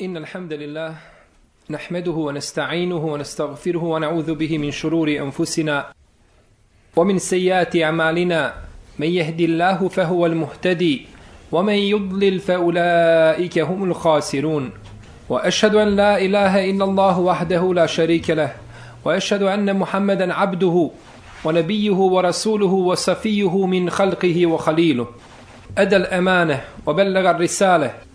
إن الحمد لله نحمده ونستعينه ونستغفره ونعوذ به من شرور أنفسنا ومن سيئات أعمالنا من يهدي الله فهو المهتدي ومن يضلل فأولئك هم الخاسرون وأشهد أن لا إله إلا الله وحده لا شريك له وأشهد أن محمدا عبده ونبيه ورسوله وصفيه من خلقه وخليله أدى الأمانة وبلغ الرسالة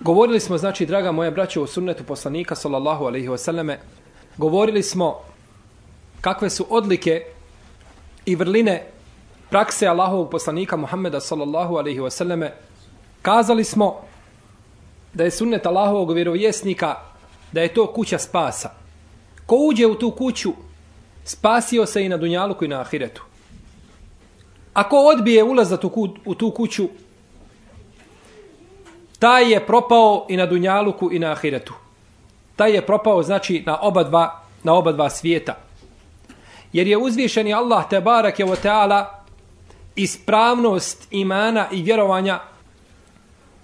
Govorili smo, znači, draga moja braća, o sunnetu poslanika, sallallahu alaihi wasallame, govorili smo kakve su odlike i vrline prakse Allahovog poslanika Muhammeda, sallallahu alaihi wasallame, kazali smo da je sunnet Allahovog vjerovjesnika, da je to kuća spasa. Ko uđe u tu kuću, spasio se i na Dunjaluku i na Ahiretu. Ako odbije ulazat u tu kuću, taj je propao i na Dunjaluku i na Ahiretu. Taj je propao, znači, na oba dva, na oba dva svijeta. Jer je uzvišeni Allah, te barak je o teala, ispravnost imana i vjerovanja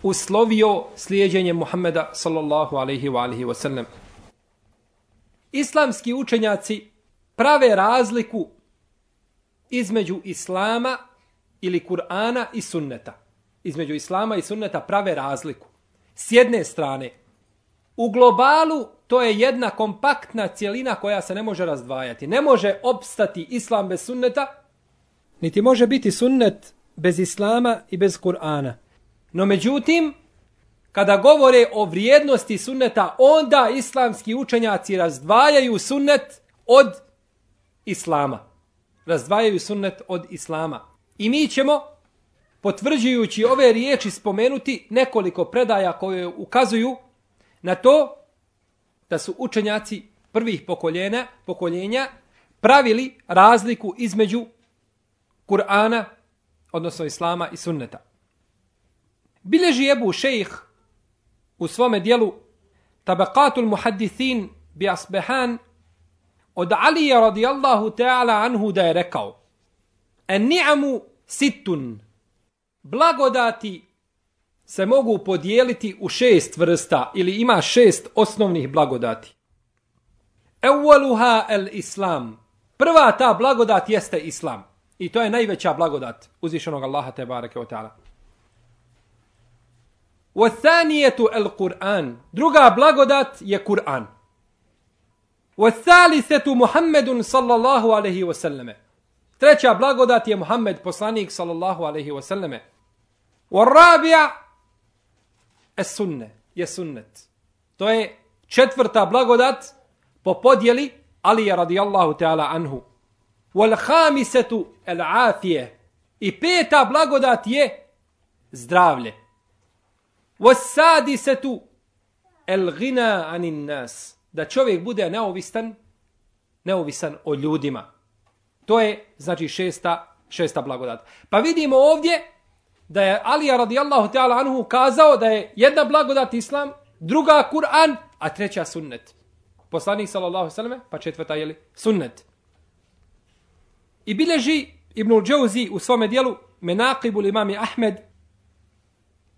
uslovio slijedjenje Muhammeda, sallallahu alaihi wa alaihi wasallam. Islamski učenjaci prave razliku između Islama ili Kur'ana i sunneta između islama i sunneta prave razliku. S jedne strane, u globalu to je jedna kompaktna cijelina koja se ne može razdvajati. Ne može opstati islam bez sunneta, niti može biti sunnet bez islama i bez Kur'ana. No međutim, kada govore o vrijednosti sunneta, onda islamski učenjaci razdvajaju sunnet od islama. Razdvajaju sunnet od islama. I mi ćemo potvrđujući ove riječi spomenuti nekoliko predaja koje ukazuju na to da su učenjaci prvih pokoljena, pokoljenja pravili razliku između Kur'ana, odnosno Islama i Sunneta. Bileži Ebu Šejh u svome dijelu Tabakatul Muhaddithin bi Asbehan od Alija radijallahu ta'ala anhu da je rekao En ni'amu situn blagodati se mogu podijeliti u šest vrsta ili ima šest osnovnih blagodati. Ewaluha el islam. Prva ta blagodat jeste islam. I to je najveća blagodat uzvišenog Allaha te bareke o ta'ala. Wathanijetu el Kur'an. Druga blagodat je Kur'an. Wathalisetu Muhammedun sallallahu alaihi wasallame. Treća blagodat je Muhammed poslanik sallallahu alaihi wasallame. والرابع السنة je sunnet. To je četvrta blagodat po podjeli Ali radijallahu ta'ala anhu. Wal khamisatu al afije. I peta blagodat je zdravlje. Was sadisatu al ghina anin nas. Da čovjek bude neovisan, neovisan o ljudima. To je, znači, šesta, šesta blagodat. Pa vidimo ovdje da je Alija radijallahu ta'ala anhu kazao da je jedna blagodat islam, druga Kur'an, a treća sunnet. Poslanik sallallahu sallam, pa četvrta je li sunnet. I bileži Ibnul Džauzi u svome dijelu Menaqibu imami Ahmed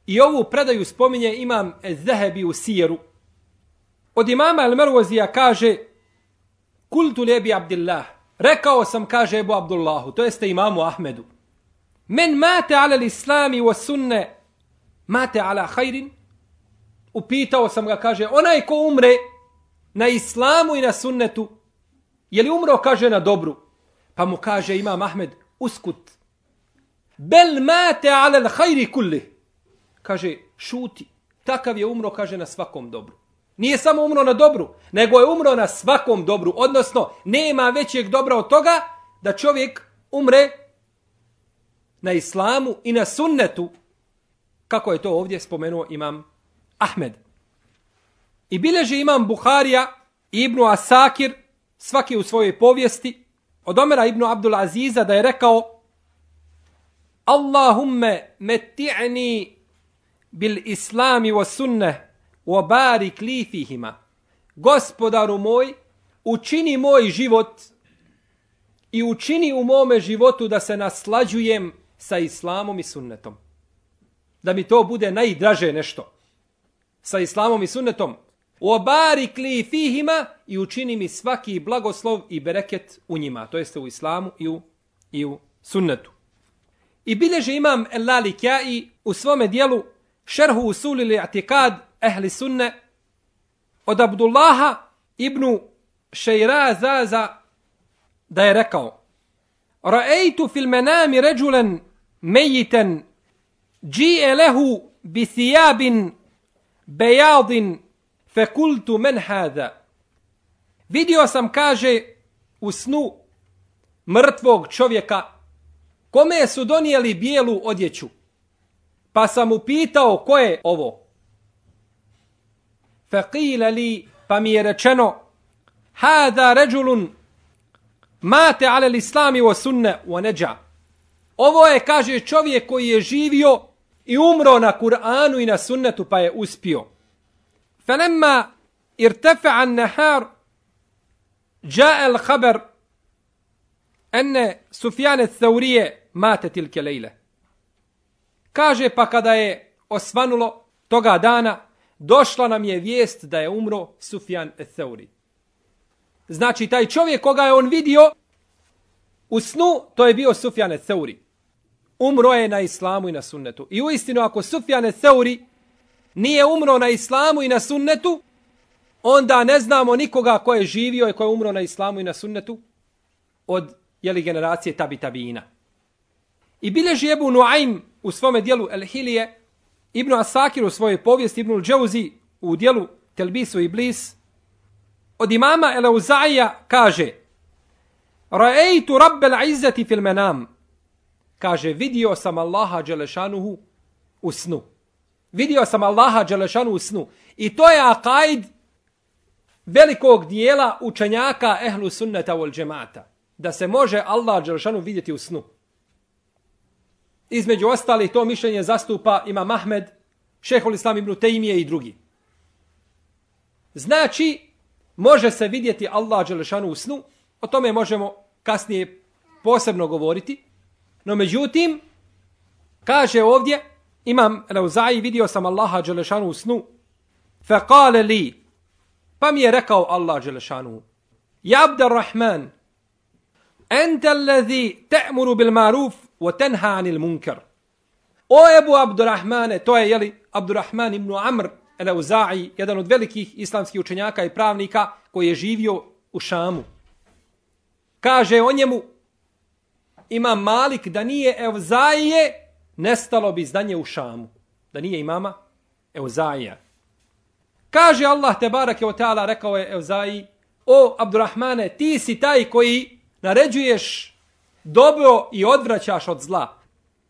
i ovu predaju spominje imam Zahebi u Sijeru. Od imama El Mervozija kaže Kultu lebi Abdillah. Rekao sam, kaže Ebu Abdullahu, to jeste imamu Ahmedu. Men mate ala l'islami wa sunne, mate ala hajrin? Upitao sam ga, kaže, onaj ko umre na islamu i na sunnetu, Je li umro, kaže, na dobru? Pa mu kaže Imam Ahmed, uskut. Bel mate ala l'hajri kulli. Kaže, šuti. Takav je umro, kaže, na svakom dobru. Nije samo umro na dobru, nego je umro na svakom dobru. Odnosno, nema većeg dobra od toga da čovjek umre na islamu i na sunnetu, kako je to ovdje spomenuo imam Ahmed. I bileže imam Buharija i Ibnu Asakir, svaki u svojoj povijesti, od Omera Ibnu Abdul Aziza da je rekao Allahumme meti'ni bil islami wa sunne wa barik li fihima. Gospodaru moj, učini moj život i učini u mome životu da se naslađujem sa islamom i sunnetom. Da mi to bude najdraže nešto. Sa islamom i sunnetom. O barik li fihima i učini mi svaki blagoslov i bereket u njima. To jeste u islamu i u, i u sunnetu. I bilježe imam Elali Kjai u svome dijelu šerhu usuli li atikad ehli sunne od Abdullaha ibn Šeira Zaza da je rekao Ra'ejtu fil menami ređulen mejiten džije lehu bi thijabin bejadin fekultu men hada. Vidio sam, kaže, u snu mrtvog čovjeka kome su donijeli bijelu odjeću. Pa sam upitao ko je ovo. Fekile li, pa mi je rečeno, hada ređulun mate ale l'islami o sunne o neđa. Ovo je, kaže, čovjek koji je živio i umro na Kur'anu i na sunnetu pa je uspio. Felemma irtefe an nehar ja el haber ene Sufjane Thaurije mate tilke lejle. Kaže pa kada je osvanulo toga dana, došla nam je vijest da je umro Sufjan Thauri. Znači, taj čovjek koga je on vidio u snu, to je bio Sufjan Thauri. Umro je na islamu i na sunnetu. I uistinu ako Sufjane Seuri nije umro na islamu i na sunnetu, onda ne znamo nikoga ko je živio i ko je umro na islamu i na sunnetu od jeli, generacije tabi tabina. I bilježi Ebu Nuaym u svome dijelu El Hilije, Ibnu Asakir u svojoj povijesti, Ibnu Džauzi u dijelu Telbisu i Blis, od imama Eleuzaija kaže Ra'eitu rabbel izzati fil menam. Kaže, vidio sam Allaha Đelešanuhu u snu. Vidio sam Allaha Đelešanu u snu. I to je akajd velikog dijela učenjaka ehlu sunneta vol džemata. Da se može Allah Đelešanu vidjeti u snu. Između ostali to mišljenje zastupa ima Mahmed, šehol Islam ibn Tejmije i drugi. Znači, može se vidjeti Allah Đelešanu u snu, o tome možemo kasnije posebno govoriti, no međutim, kaže ovdje, imam Rauzaji, vidio sam Allaha Đelešanu u snu, fe kale li, pa mi je rekao Allah Đelešanu, ja abda rahman, ente allazi te'muru bil maruf, wa tenha anil munkar. O Ebu Abdurrahmane, to je jeli, Abdurrahman ibn Amr, Eleuza'i, jedan od velikih islamskih učenjaka i pravnika koji je živio u Šamu. Kaže o njemu, ima Malik da nije Evzaije, nestalo bi zdanje u Šamu. Da nije imama Evzaija. Kaže Allah te barake o teala, rekao je Evzaji, o Abdurrahmane, ti si taj koji naređuješ dobro i odvraćaš od zla.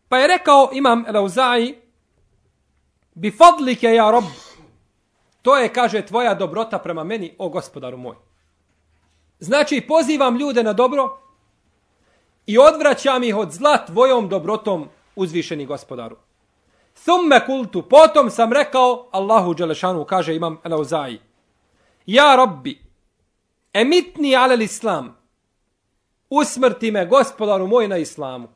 Pa je rekao imam Evzaji, bi fadlike ja rob, to je, kaže, tvoja dobrota prema meni, o gospodaru moj. Znači, pozivam ljude na dobro i odvraćam ih od zla tvojom dobrotom uzvišeni gospodaru. Thumme kultu, potom sam rekao, Allahu Đelešanu, kaže imam Elauzaji, ja robbi, emitni alel islam, usmrti me gospodaru moj na islamu.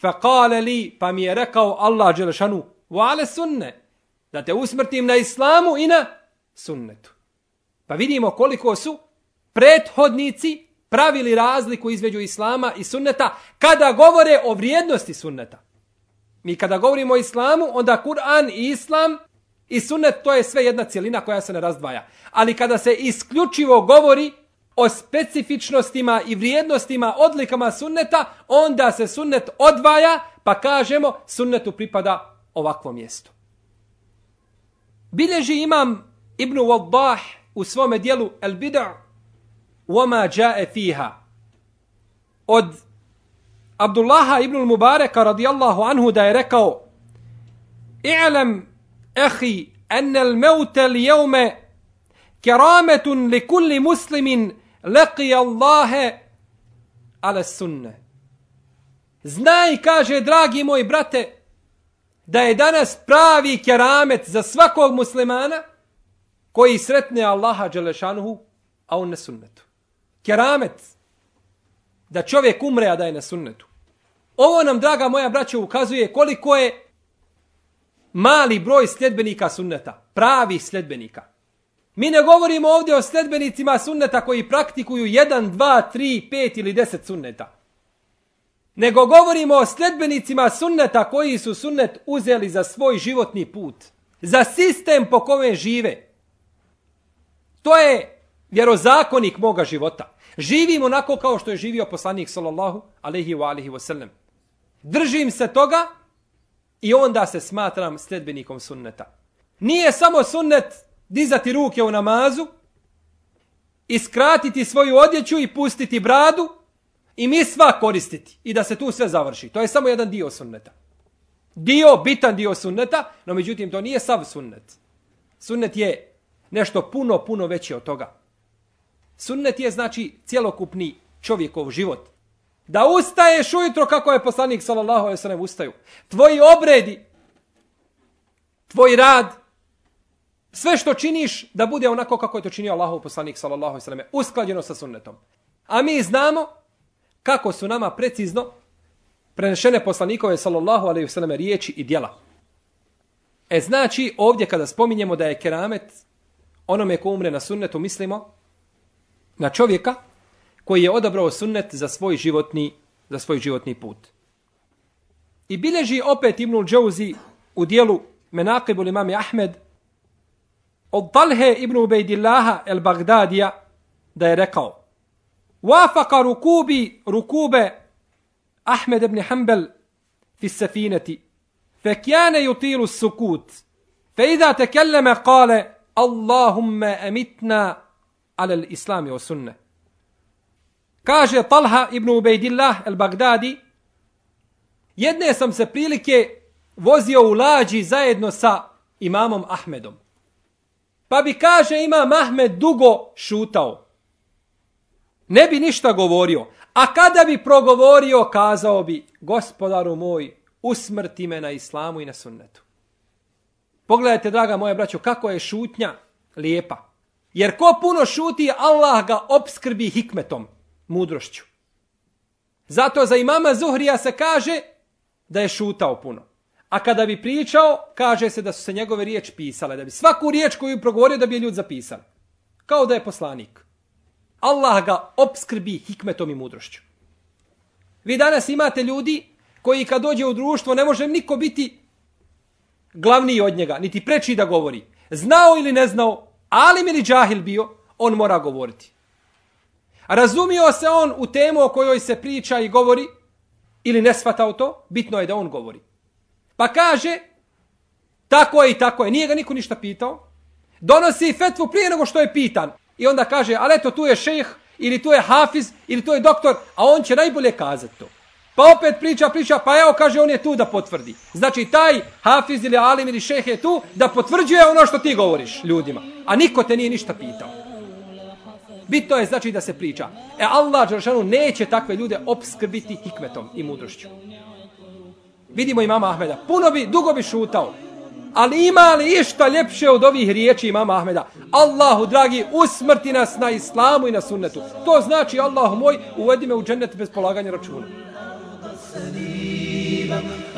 Fa kale li, pa mi je rekao Allah Đelešanu, vale sunne, da te usmrtim na islamu i na sunnetu. Pa vidimo koliko su prethodnici pravili razliku između islama i sunneta kada govore o vrijednosti sunneta. Mi kada govorimo o islamu, onda Kur'an i islam i sunnet to je sve jedna cijelina koja se ne razdvaja. Ali kada se isključivo govori o specifičnostima i vrijednostima, odlikama sunneta, onda se sunnet odvaja, pa kažemo sunnetu pripada ovakvo mjesto. Bileži imam Ibn Waddah u svome dijelu El Bid'a Wama jae fiha od Abdullaha ibn Mubareka radijallahu anhu da je rekao I'lam ahi an al-maut al-yawma karamatun li kulli muslimin laqiya Allah ala sunnah Znaj, kaže, dragi moj brate, da je danas pravi keramet za svakog muslimana koji sretne Allaha Đelešanuhu, a on na sunnetu. Keramet. Da čovjek umre, a da je na sunnetu. Ovo nam, draga moja braća, ukazuje koliko je mali broj sljedbenika sunneta. Pravi sljedbenika. Mi ne govorimo ovdje o sljedbenicima sunneta koji praktikuju 1, 2, 3, 5 ili 10 sunneta. Nego govorimo o sljedbenicima sunneta koji su sunnet uzeli za svoj životni put. Za sistem po kome žive. To je vjerozakonik moga života. Živim onako kao što je živio poslanik sallallahu alaihi wa alihi wasallam. Držim se toga i onda se smatram sledbenikom sunneta. Nije samo sunnet dizati ruke u namazu, iskratiti svoju odjeću i pustiti bradu i mi sva koristiti i da se tu sve završi. To je samo jedan dio sunneta. Dio, bitan dio sunneta, no međutim to nije sav sunnet. Sunnet je nešto puno, puno veće od toga. Sunnet je znači cjelokupni čovjekov život. Da ustaješ ujutro kako je poslanik sallallahu alejhi ve sellem ustaju. Tvoji obredi, tvoj rad, sve što činiš da bude onako kako je to činio Allahov poslanik sallallahu alejhi ve sellem, usklađeno sa sunnetom. A mi znamo kako su nama precizno prenešene poslanikove sallallahu alejhi ve sellem riječi i djela. E znači ovdje kada spominjemo da je keramet onome ko umre na sunnetu mislimo na čovjeka koji je odabrao sunnet za svoj životni za svoj životni put. I bileži opet Ibnul Džauzi u dijelu Menaqibul imami Ahmed od Talhe ibn Ubejdillaha el Bagdadija da je rekao Wafaka rukubi rukube Ahmed ibn Hanbel fi safinati فكان يطيل السكوت فإذا تكلم قال اللهم أمتنا ala l-islami o sunne. Kaže Talha ibn Ubejdillah el-Bagdadi, jedne sam se prilike vozio u lađi zajedno sa imamom Ahmedom. Pa bi, kaže, imam Ahmed dugo šutao. Ne bi ništa govorio. A kada bi progovorio, kazao bi, gospodaru moj, usmrti me na islamu i na sunnetu. Pogledajte, draga moja braćo, kako je šutnja lijepa. Jer ko puno šuti, Allah ga obskrbi hikmetom, mudrošću. Zato za imama Zuhrija se kaže da je šutao puno. A kada bi pričao, kaže se da su se njegove riječ pisale, da bi svaku riječ koju progovorio da bi je ljud zapisali. Kao da je poslanik. Allah ga obskrbi hikmetom i mudrošću. Vi danas imate ljudi koji kad dođe u društvo ne može niko biti glavniji od njega, niti preči da govori. Znao ili ne znao, ali ili džahil bio, on mora govoriti. Razumio se on u temu o kojoj se priča i govori, ili ne shvatao to, bitno je da on govori. Pa kaže, tako je i tako je, nije ga niko ništa pitao, donosi fetvu prije nego što je pitan. I onda kaže, ali eto, tu je šejh, ili tu je hafiz, ili tu je doktor, a on će najbolje kazati to. Pa opet priča, priča, pa evo kaže on je tu da potvrdi. Znači taj hafiz ili alim ili šeh je tu da potvrđuje ono što ti govoriš ljudima. A niko te nije ništa pitao. Bito je znači da se priča. E Allah Đeršanu neće takve ljude obskrbiti hikmetom i mudrošću. Vidimo imama Ahmeda. Puno bi, dugo bi šutao. Ali ima li išta ljepše od ovih riječi imama Ahmeda? Allahu, dragi, usmrti nas na islamu i na sunnetu. To znači, Allahu moj, uvedi me u džennet bez polaganja računa.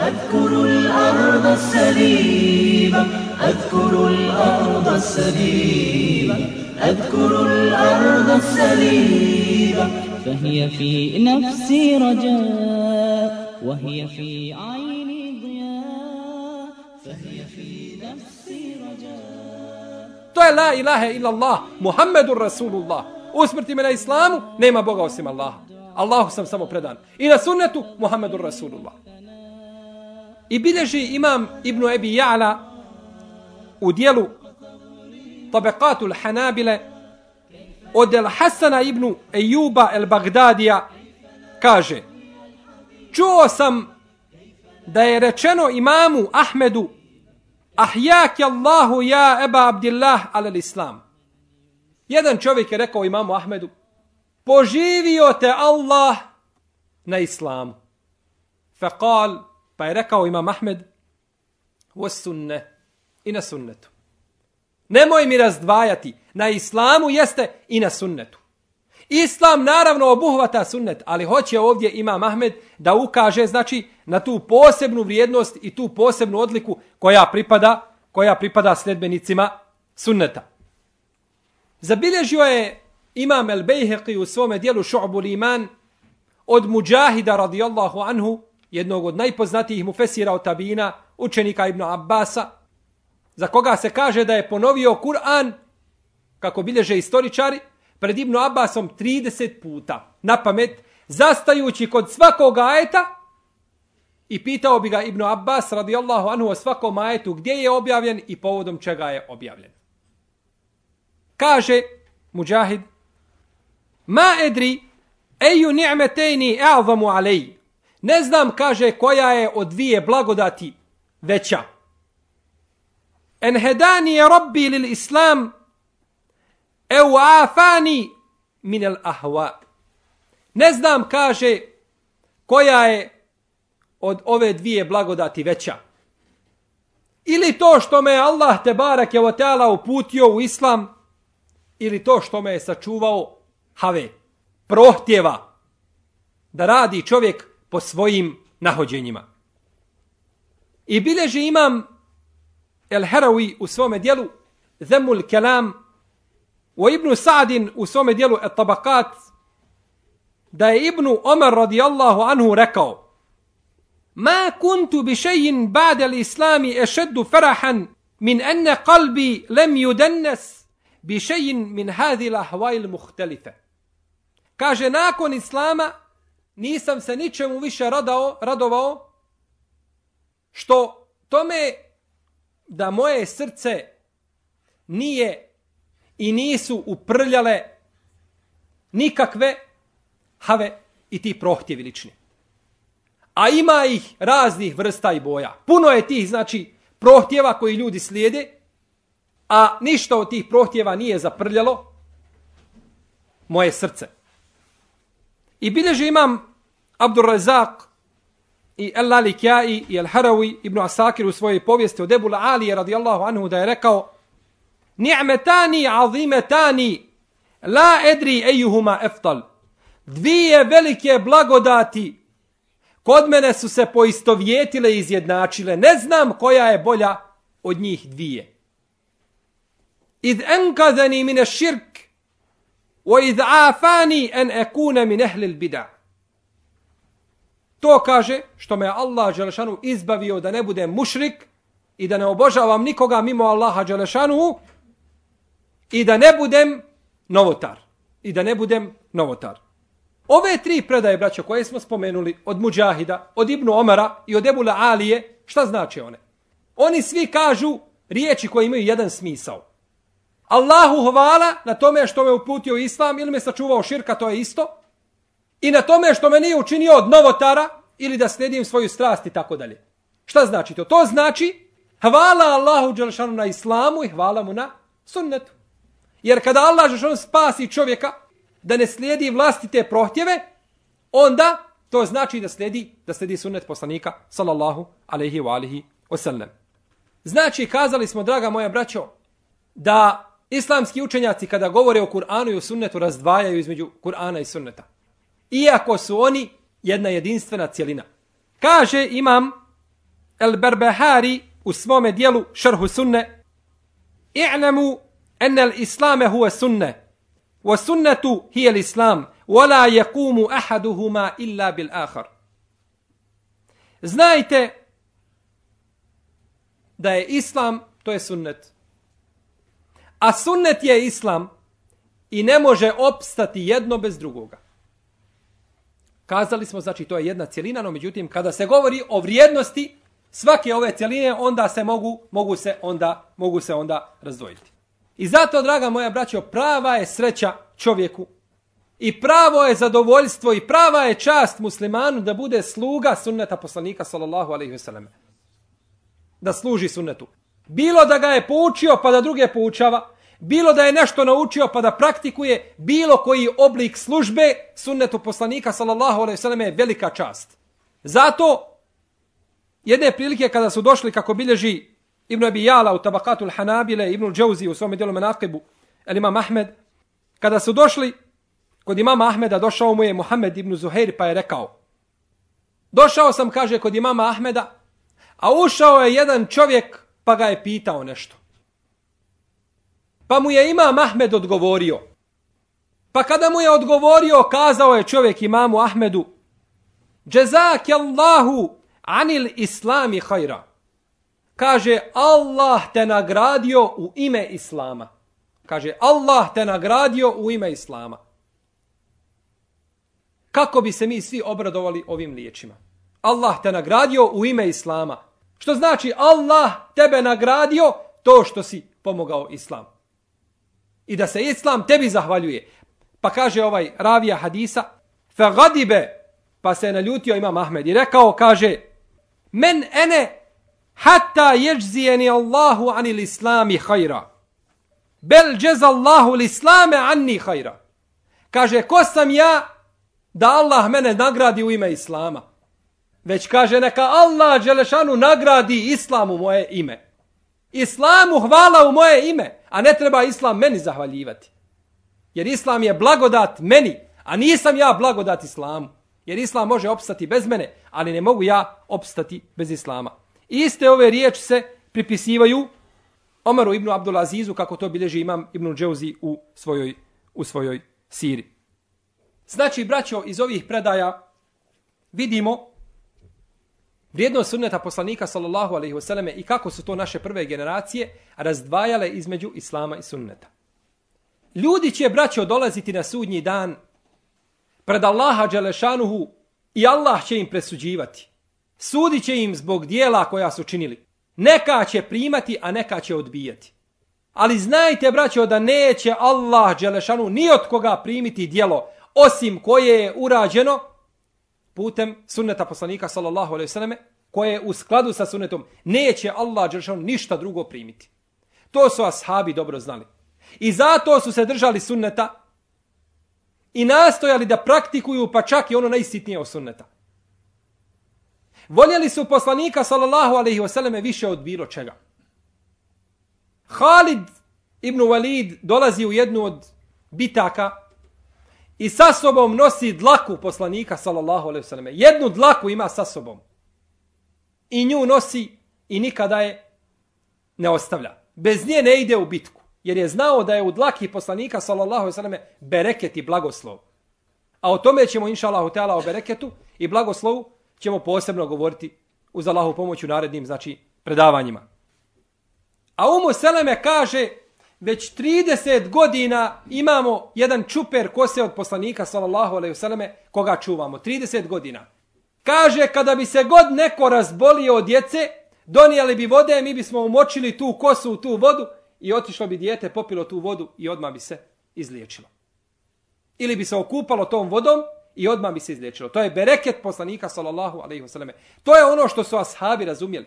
أذكر الأرض السليمة أذكر الأرض السليمة أذكر الأرض السليمة فهي في نفسي رجاء وهي في عيني ضياء فهي في نفسي رجاء To je la ilaha illa Allah, Muhammedun Rasulullah. usmrti me na islamu, nema Boga osim Allaha. Allahu sam samo predan. I na sunnetu Muhammedu Rasulullah. I bilježi imam Ibnu Ebi Ja'la u dijelu Tabekatul Hanabile od El Hasana ibn Ejuba El Bagdadija kaže Čuo sam da je rečeno imamu Ahmedu Ahjak Allahu ja Eba Abdillah al Islam. Jedan čovjek je rekao imamu Ahmedu Poživio te Allah na islamu. Fekal, pa je rekao imam Ahmed Was sunne i na sunnetu. Nemoj mi razdvajati. Na islamu jeste i na sunnetu. Islam naravno obuhvata sunnet, ali hoće ovdje ima Mahmed da ukaže znači na tu posebnu vrijednost i tu posebnu odliku koja pripada koja pripada sledbenicima sunneta. Zabilježio je Imam El Bejheqi u svome dijelu Šu'bul Iman od Mujahida radijallahu anhu, jednog od najpoznatijih mufesira od tabina, učenika Ibn Abbasa, za koga se kaže da je ponovio Kur'an, kako bilježe istoričari, pred Ibn Abbasom 30 puta, na pamet, zastajući kod svakog ajeta i pitao bi ga Ibn Abbas radijallahu anhu o svakom ajetu gdje je objavljen i povodom čega je objavljen. Kaže Mujahid, Ma edri, eju ni'metejni e'azamu alej. Ne znam, kaže, koja je od dvije blagodati veća Enhedani je robbi lil islam eu afani min el. Ne znam, kaže, koja je od ove dvije blagodati veća. Ili to što me Allah te barak je o teala uputio u islam, ili to što me je sačuvao have, prohtjeva da radi čovjek po svojim nahođenjima. I bileži imam El Herawi u svome dijelu Zemul Kelam u Ibnu Sa'din u svome dijelu Et Tabakat da je Ibnu Omer radijallahu anhu rekao Ma kuntu bi šejin ba'da l'islami ešeddu farahan min enne qalbi lem judennes bi šejin min hadhi lahvajl muhtelife. Kaže, nakon islama nisam se ničemu više radao, radovao što tome da moje srce nije i nisu uprljale nikakve have i ti prohtjevi lični. A ima ih raznih vrsta i boja. Puno je tih, znači, prohtjeva koji ljudi slijede, a ništa od tih prohtjeva nije zaprljalo moje srce. I bilježi imam Abdur Razak i El Lalikjai i El Harawi ibn Asakir u svojoj povijesti od Ebu Ali radijallahu anhu da je rekao Ni'metani azimetani la edri ejuhuma eftal. Dvije velike blagodati kod mene su se poistovjetile i izjednačile. Ne znam koja je bolja od njih dvije. Id enkazani mine širk wa id afani en ekune min ehlil. To kaže što me Allah Đelešanu izbavio da ne budem mušrik i da ne obožavam nikoga mimo Allaha Đelešanu i da ne budem novotar. I da ne budem novotar. Ove tri predaje, braćo, koje smo spomenuli od Muđahida, od Ibnu Omara i od Ebula Alije, šta znači one? Oni svi kažu riječi koje imaju jedan smisao. Allahu hvala na tome što me uputio islam ili me sačuvao širka, to je isto i na tome što me nije učinio od novotara ili da slijedim svoju strast i tako dalje. Šta znači to? To znači hvala Allahu Đelšanu na islamu i hvala mu na sunnetu. Jer kada Allah Đelšanu spasi čovjeka da ne slijedi vlastite prohtjeve, onda to znači da slijedi, da slijedi sunnet poslanika sallallahu alaihi wa alihi wasallam. Znači, kazali smo, draga moja braćo, da islamski učenjaci kada govore o Kur'anu i o sunnetu razdvajaju između Kur'ana i sunneta iako su oni jedna jedinstvena cijelina. Kaže imam El Berbehari u svome dijelu Šarhu Sunne I'lamu en el islame huve sunne wa sunnetu hi el islam wa la yakumu ahaduhuma illa bil ahar. Znajte da je islam, to je sunnet. A sunnet je islam i ne može opstati jedno bez drugoga. Kazali smo, znači, to je jedna cijelina, no međutim, kada se govori o vrijednosti svake ove cijeline, onda se mogu, mogu se onda, mogu se onda razdvojiti. I zato, draga moja braćo, prava je sreća čovjeku i pravo je zadovoljstvo i prava je čast muslimanu da bude sluga sunneta poslanika sallallahu alaihi ve. Da služi sunnetu. Bilo da ga je poučio pa da druge poučava, bilo da je nešto naučio pa da praktikuje, bilo koji oblik službe sunnetu poslanika sallallahu alejhi ve selleme je velika čast. Zato jedne prilike kada su došli kako bilježi Ibn Abi Jala u Tabakatul Hanabile, Ibn Džauzi u svom djelu Menakibu, El Imam Ahmed, kada su došli kod imama Ahmeda, došao mu je Muhammed ibn Zuhair pa je rekao, došao sam, kaže, kod imama Ahmeda, a ušao je jedan čovjek pa ga je pitao nešto. Pa mu je imam Ahmed odgovorio. Pa kada mu je odgovorio, kazao je čovjek imamu Ahmedu, Jezak Allahu anil islami hajra kaže Allah te nagradio u ime Islama. Kaže Allah te nagradio u ime Islama. Kako bi se mi svi obradovali ovim liječima? Allah te nagradio u ime Islama. Što znači Allah tebe nagradio to što si pomogao Islam. I da se Islam tebi zahvaljuje. Pa kaže ovaj ravija hadisa, fa gadibe, pa se je naljutio imam Ahmed i rekao, kaže, men ene hatta yajziyani Allahu anil islami khaira. Bel džez Allahu l'islame anni khaira. Kaže, ko sam ja da Allah mene nagradi u ime Islama? Već kaže, neka Allah Đelešanu nagradi Islamu moje ime. Islamu hvala u moje ime, a ne treba Islam meni zahvaljivati. Jer Islam je blagodat meni, a nisam ja blagodat Islamu. Jer Islam može opstati bez mene, ali ne mogu ja opstati bez Islama. Iste ove riječi se pripisivaju Omaru ibn Abdulazizu, kako to bilježi imam ibn Džeuzi u svojoj, u svojoj siri. Znači, braćo, iz ovih predaja vidimo vrijednost sunneta poslanika sallallahu alaihi wasallam i kako su to naše prve generacije razdvajale između islama i sunneta. Ljudi će, braćo, dolaziti na sudnji dan pred Allaha Đelešanuhu i Allah će im presuđivati. Sudit će im zbog dijela koja su činili. Neka će primati, a neka će odbijati. Ali znajte, braćo, da neće Allah Đelešanu ni od koga primiti dijelo, osim koje je urađeno putem sunneta poslanika, sallallahu alejhi ve selleme koje je u skladu sa sunnetom, neće Allah Đelešanu ništa drugo primiti. To su ashabi dobro znali. I zato su se držali sunneta i nastojali da praktikuju pa čak i ono najsitnije od sunneta. Voljeli su poslanika sallallahu alejhi ve selleme više od bilo čega. Halid ibn Walid dolazi u jednu od bitaka i sa sobom nosi dlaku poslanika sallallahu alejhi ve selleme. Jednu dlaku ima sa sobom. I nju nosi i nikada je ne ostavlja. Bez nje ne ide u bitku. Jer je znao da je u dlaki poslanika sallallahu alejhi ve selleme bereket i blagoslov. A o tome ćemo inshallah Allah o bereketu i blagoslovu ćemo posebno govoriti uz Allahu pomoć u narednim znači, predavanjima. A Umu Seleme kaže, već 30 godina imamo jedan čuper kose od poslanika, sallallahu alejhi ve selleme koga čuvamo. 30 godina. Kaže, kada bi se god neko razbolio od djece, donijeli bi vode, mi bismo umočili tu kosu u tu vodu i otišlo bi dijete, popilo tu vodu i odmah bi se izliječilo. Ili bi se okupalo tom vodom i odmah bi se izliječilo. To je bereket poslanika sallallahu alejhi ve selleme. To je ono što su ashabi razumjeli.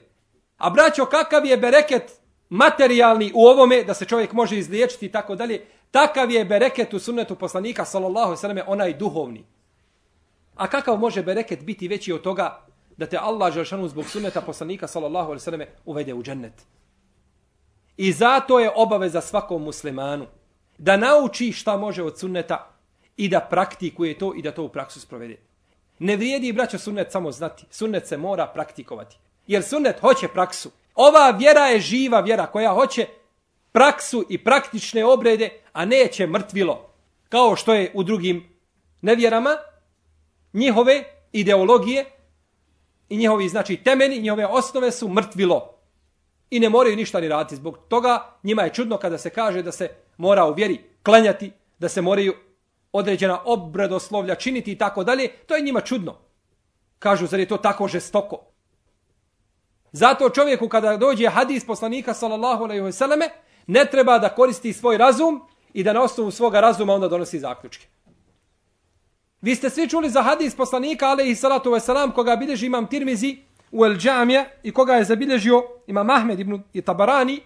A braćo, kakav je bereket materijalni u ovome da se čovjek može izliječiti i tako dalje, takav je bereket u sunnetu poslanika sallallahu alejhi ve selleme onaj duhovni. A kakav može bereket biti veći od toga da te Allah dželešanu zbog sunneta poslanika sallallahu alejhi ve selleme uvede u džennet? I zato je obaveza svakom muslimanu da nauči šta može od sunneta i da praktikuje to i da to u praksu sprovede. Ne vrijedi, braćo, sunnet samo znati. Sunnet se mora praktikovati. Jer sunnet hoće praksu. Ova vjera je živa vjera koja hoće praksu i praktične obrede, a neće mrtvilo. Kao što je u drugim nevjerama, njihove ideologije i njihovi znači temeni, njihove osnove su mrtvilo. I ne moraju ništa ni raditi. Zbog toga njima je čudno kada se kaže da se mora u vjeri klanjati, da se moraju određena obredoslovlja činiti i tako dalje, to je njima čudno. Kažu, zar je to tako žestoko? Zato čovjeku kada dođe hadis poslanika sallallahu alejhi ve selleme ne treba da koristi svoj razum i da na osnovu svoga razuma onda donosi zaključke. Vi ste svi čuli za hadis poslanika alejhi salatu ve selam koga bilježi imam Tirmizi u El Džamija i koga je zabilježio imam Ahmed ibn Tabarani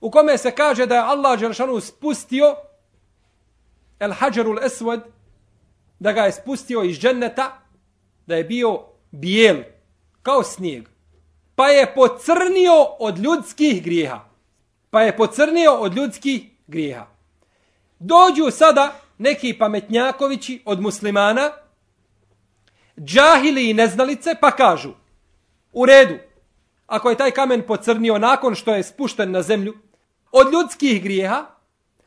u kome se kaže da je Allah dželešanu spustio El Hajarul Aswad da ga je spustio iz dženneta da je bio bijel kao snijeg pa je pocrnio od ljudskih grijeha. Pa je pocrnio od ljudskih grijeha. Dođu sada neki pametnjakovići od muslimana, džahili i neznalice, pa kažu, u redu, ako je taj kamen pocrnio nakon što je spušten na zemlju, od ljudskih grijeha,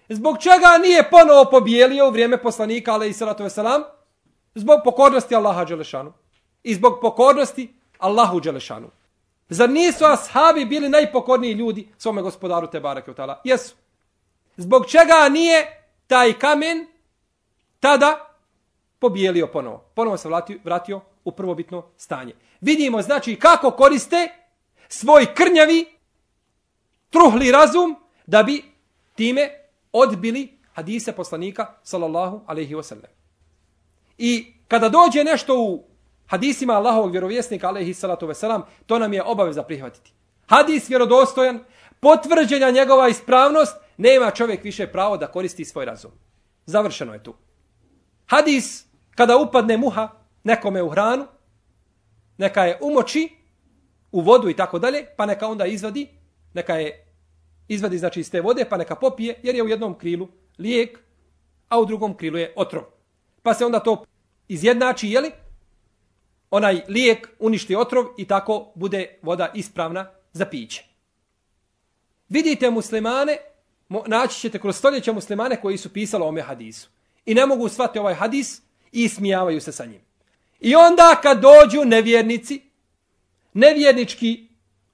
zbog čega nije ponovo pobijelio u vrijeme poslanika, ale i salatu veselam, zbog pokornosti Allaha Đelešanu. I zbog pokornosti Allahu Đelešanu. Zar nisu ashabi bili najpokorniji ljudi svome gospodaru te barake u tala? Jesu. Zbog čega nije taj kamen tada pobijelio ponovo? Ponovo se vratio, vratio u prvobitno stanje. Vidimo znači kako koriste svoj krnjavi truhli razum da bi time odbili hadise poslanika sallallahu alaihi wasallam. I kada dođe nešto u hadisima Allahovog vjerovjesnika, alaihi salatu veselam, to nam je obaveza prihvatiti. Hadis vjerodostojan, potvrđenja njegova ispravnost, nema čovjek više pravo da koristi svoj razum. Završeno je tu. Hadis, kada upadne muha nekome u hranu, neka je umoči u vodu i tako dalje, pa neka onda izvadi, neka je izvadi znači iz te vode, pa neka popije, jer je u jednom krilu lijek, a u drugom krilu je otrov. Pa se onda to izjednači, jeli? Onaj lijek uništi otrov i tako bude voda ispravna za piće. Vidite muslimane, naći ćete kroz stoljeća muslimane koji su pisali o ome hadisu. I ne mogu shvati ovaj hadis i smijavaju se sa njim. I onda kad dođu nevjernici, nevjernički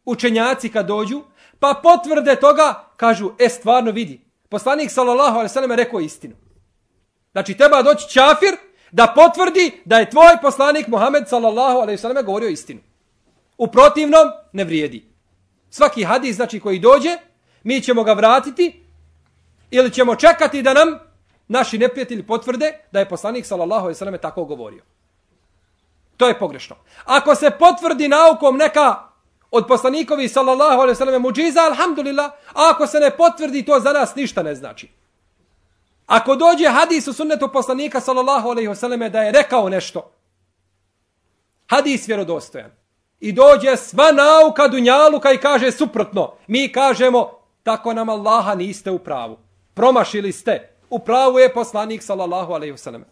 učenjaci kad dođu, pa potvrde toga, kažu, e stvarno vidi, poslanik sallallahu alaihi sallam je rekao istinu. Znači treba doći čafir, da potvrdi da je tvoj poslanik Muhammed sallallahu alejhi ve selleme govorio istinu. U protivnom ne vrijedi. Svaki hadis znači koji dođe, mi ćemo ga vratiti ili ćemo čekati da nam naši neprijatelji potvrde da je poslanik sallallahu alejhi ve selleme tako govorio. To je pogrešno. Ako se potvrdi naukom neka od poslanikovi sallallahu alejhi ve selleme muciza, alhamdulillah, a ako se ne potvrdi to za nas ništa ne znači. Ako dođe hadis u sunnetu poslanika sallallahu alejhi ve selleme da je rekao nešto. Hadis vjerodostojan. I dođe sva nauka dunjaluka i kaže suprotno. Mi kažemo tako nam Allaha niste u pravu. Promašili ste. U pravu je poslanik sallallahu alejhi ve selleme.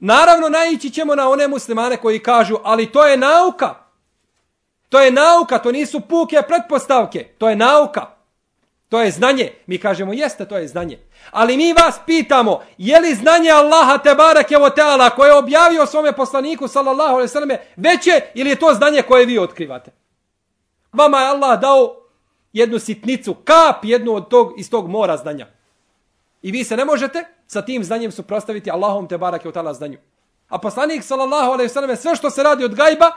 Naravno, naići ćemo na one muslimane koji kažu, ali to je nauka. To je nauka, to nisu puke pretpostavke. To je nauka. To je znanje. Mi kažemo, jeste, to je znanje. Ali mi vas pitamo, je li znanje Allaha te barak evo teala koje je objavio svome poslaniku, sallallahu alaihi sallam, veće ili je to znanje koje vi otkrivate? Vama je Allah dao jednu sitnicu, kap jednu od tog, iz tog mora znanja. I vi se ne možete sa tim znanjem suprostaviti Allahom te barak evo teala znanju. A poslanik, sallallahu alaihi sallam, sve što se radi od gajba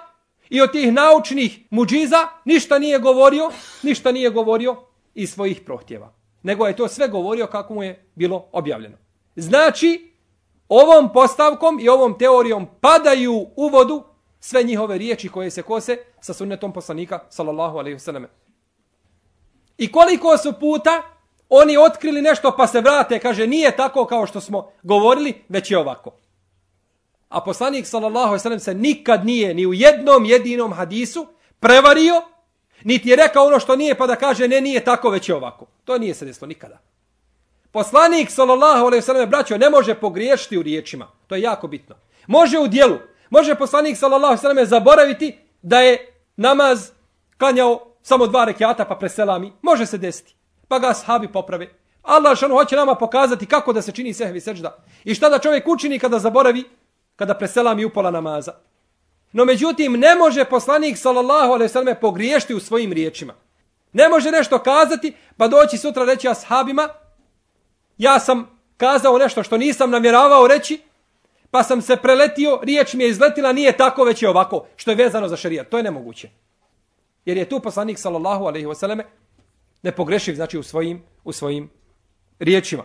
i od tih naučnih muđiza, ništa nije govorio, ništa nije govorio i svojih prohtjeva. Nego je to sve govorio kako mu je bilo objavljeno. Znači, ovom postavkom i ovom teorijom padaju u vodu sve njihove riječi koje se kose sa sunnetom poslanika, sallallahu alaihi vseleme. I koliko su puta oni otkrili nešto pa se vrate, kaže, nije tako kao što smo govorili, već je ovako. A poslanik, sallallahu alaihi sellem se nikad nije ni u jednom jedinom hadisu prevario Niti je rekao ono što nije pa da kaže ne, nije tako, već je ovako. To nije se desilo nikada. Poslanik, sallallahu alaihi sallam, braćo, ne može pogriješiti u riječima. To je jako bitno. Može u dijelu. Može poslanik, sallallahu alaihi sallam, zaboraviti da je namaz klanjao samo dva rekiata pa preselami. Može se desiti. Pa ga sahabi poprave. Allah šanu hoće nama pokazati kako da se čini sehvi sežda. I šta da čovjek učini kada zaboravi, kada preselami upola namaza. No međutim, ne može poslanik sallallahu alejhi ve selleme pogriješiti u svojim riječima. Ne može nešto kazati, pa doći sutra reći ashabima, ja sam kazao nešto što nisam namjeravao reći, pa sam se preletio, riječ mi je izletila, nije tako, već je ovako, što je vezano za šerijat. To je nemoguće. Jer je tu poslanik, sallallahu alaihi wasallam, nepogrešiv, znači u svojim, u svojim riječima.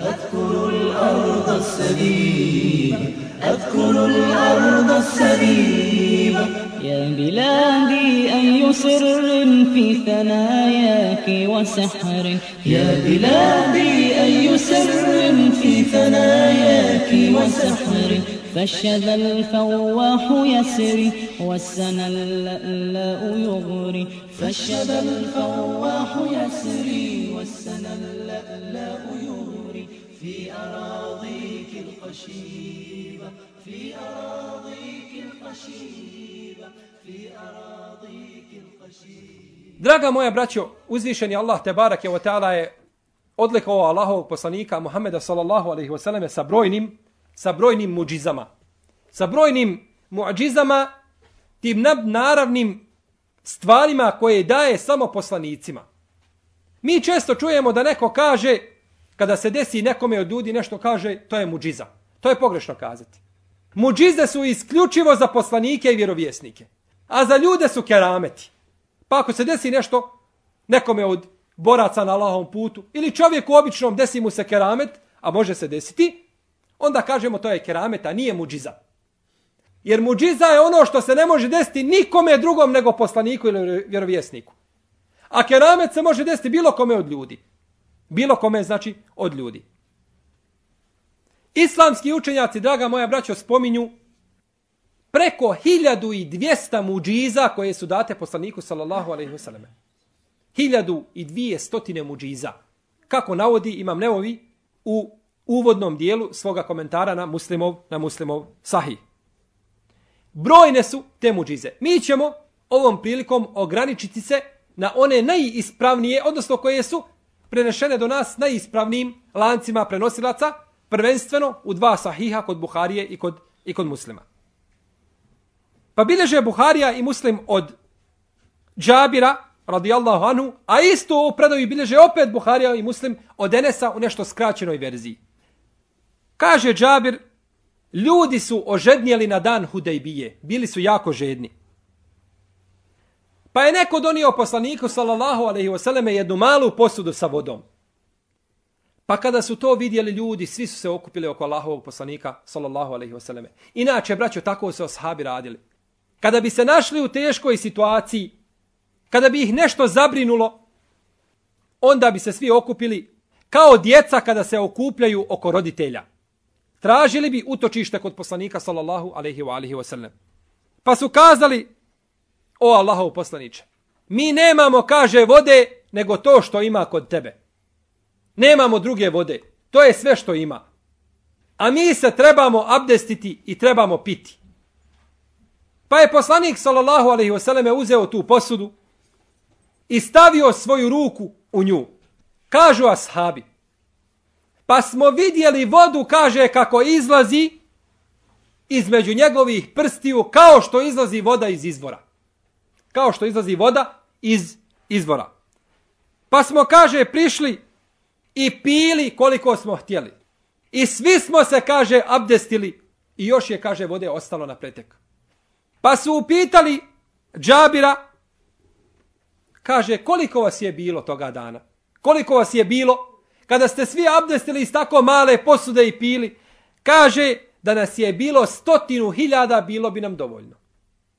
أذكر الأرض السبيبة أذكر الأرض السبيبة يا بلادي أي سر في ثناياك وسحر. يا بلادي أي سر في ثناياك وسحر. فالشذا الفواح يسري والسنا اللألاء يغري فالشذا الفواح يسري والسنا اللألاء يغري في أراضيك القشيبة في أراضيك القشيبة في أراضيك القشيبة Draga moja braćo, uzvišeni Allah te barake wa ta'ala je odlikovao Allahovog poslanika Muhammeda sallallahu alaihi wa sallam sa brojnim sa brojnim muđizama. Sa brojnim muđizama, tim naravnim stvarima koje daje samo poslanicima. Mi često čujemo da neko kaže, kada se desi nekome od ljudi nešto kaže, to je muđiza. To je pogrešno kazati. Muđize su isključivo za poslanike i vjerovjesnike. A za ljude su kerameti. Pa ako se desi nešto nekome od boraca na Allahom putu ili čovjeku običnom desi mu se keramet, a može se desiti, onda kažemo to je kerameta, nije muđiza. Jer muđiza je ono što se ne može desiti nikome drugom nego poslaniku ili vjerovjesniku. A keramet se može desiti bilo kome od ljudi. Bilo kome znači od ljudi. Islamski učenjaci, draga moja braćo, spominju preko 1200 muđiza koje su date poslaniku sallallahu alaihi wasallam. 1200 muđiza. Kako navodi imam neovi u uvodnom dijelu svoga komentara na muslimov, na muslimov sahih. Brojne su te muđize. Mi ćemo ovom prilikom ograničiti se na one najispravnije, odnosno koje su prenešene do nas najispravnijim lancima prenosilaca, prvenstveno u dva sahiha kod Buharije i kod, i kod muslima. Pa bileže Buharija i muslim od Džabira, radijallahu anhu, a isto u predovi bileže opet Buharija i muslim od Enesa u nešto skraćenoj verziji. Kaže Džabir, ljudi su ožednjeli na dan Hudejbije. Bili su jako žedni. Pa je neko donio poslaniku, sallallahu alaihi wasallam, jednu malu posudu sa vodom. Pa kada su to vidjeli ljudi, svi su se okupili oko Allahovog poslanika, sallallahu alaihi wasallam. Inače, braćo, tako su oshabi radili. Kada bi se našli u teškoj situaciji, kada bi ih nešto zabrinulo, onda bi se svi okupili kao djeca kada se okupljaju oko roditelja tražili bi utočište kod poslanika sallallahu alejhi ve alihi wasallam. Pa su kazali: O Allahov poslanice, mi nemamo kaže vode nego to što ima kod tebe. Nemamo druge vode. To je sve što ima. A mi se trebamo abdestiti i trebamo piti. Pa je poslanik sallallahu alejhi ve selleme uzeo tu posudu i stavio svoju ruku u nju. Kažu ashabi: Pa smo vidjeli vodu, kaže, kako izlazi između njegovih prstiju, kao što izlazi voda iz izvora. Kao što izlazi voda iz izvora. Pa smo, kaže, prišli i pili koliko smo htjeli. I svi smo se, kaže, abdestili i još je, kaže, vode ostalo na pretek. Pa su upitali Džabira, kaže, koliko vas je bilo toga dana? Koliko vas je bilo kada ste svi abdestili iz tako male posude i pili, kaže da nas je bilo stotinu hiljada, bilo bi nam dovoljno.